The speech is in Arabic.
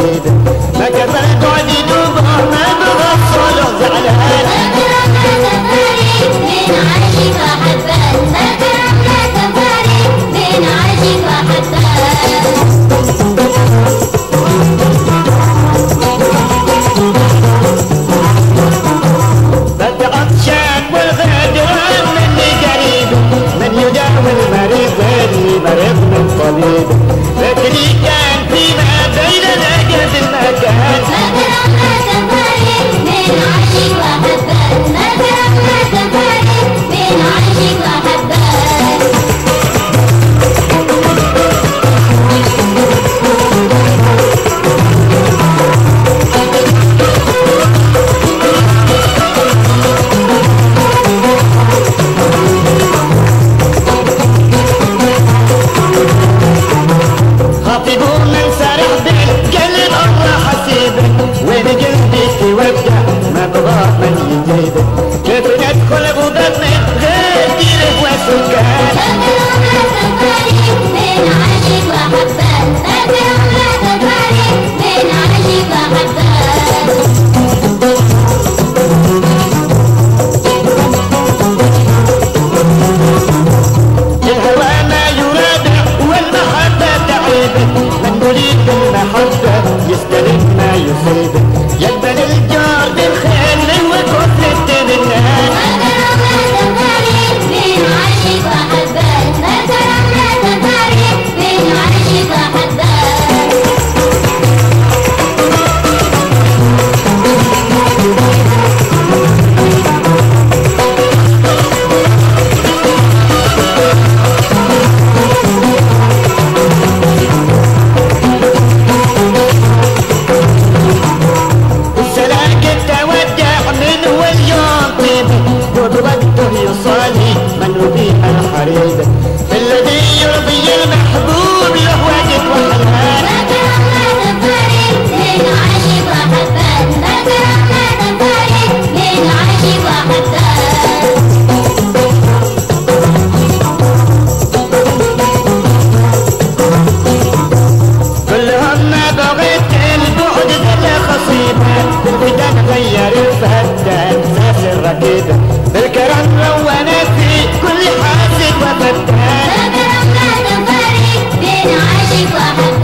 حبيبي ما كفاك قعدي دوبها ما بغفله زعلان بكرهك تفارق بين عاشق وحبان بكرهك تفارق بين عاشق وحبان طبيب حتى يستلمنا يصيب وبده يصالي من أبيح الحريم وفتان فبرمضان فريق بين عاشق وحب